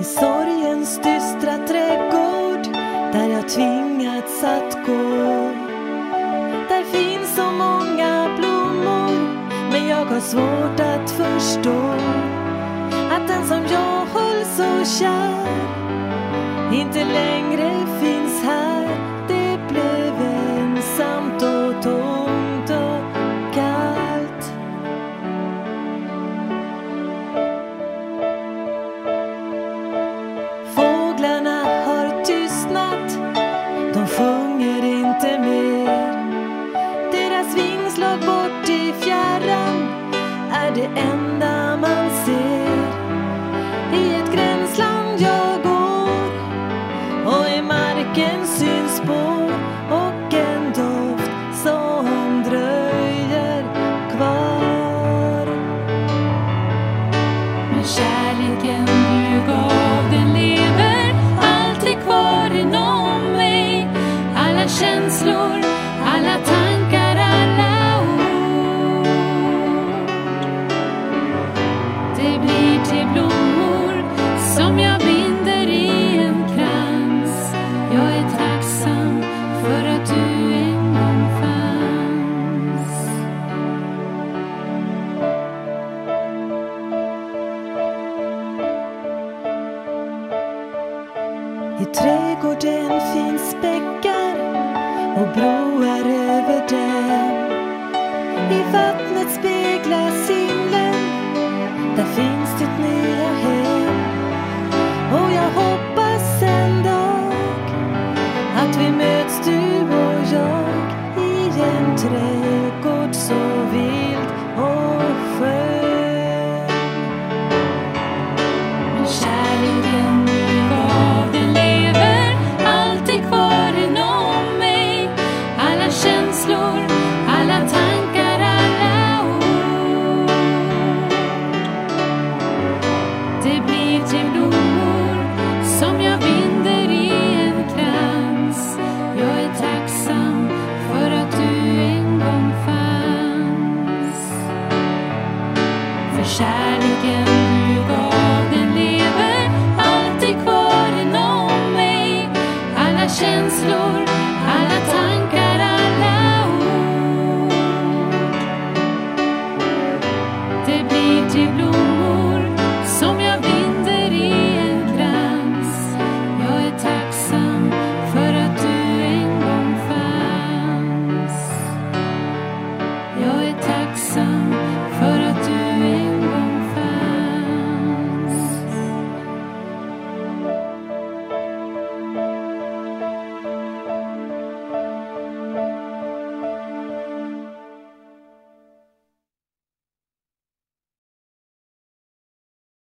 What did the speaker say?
I sorgens dystra trädgård där jag tvingats att gå. Där finns så många blommor men jag har svårt att förstå att den som jag höll så kär inte längre finns här. Bort i fjärran. Är det enda man ser. I ett gränsland jag går. Och i marken syns spår. I trädgården finns bäckar och broar över dem. I vattnet speglas himlen, där finns ditt nya hem. Och jag hoppas en dag att vi möts du och jag i en trädgård så vild och skön. shadow.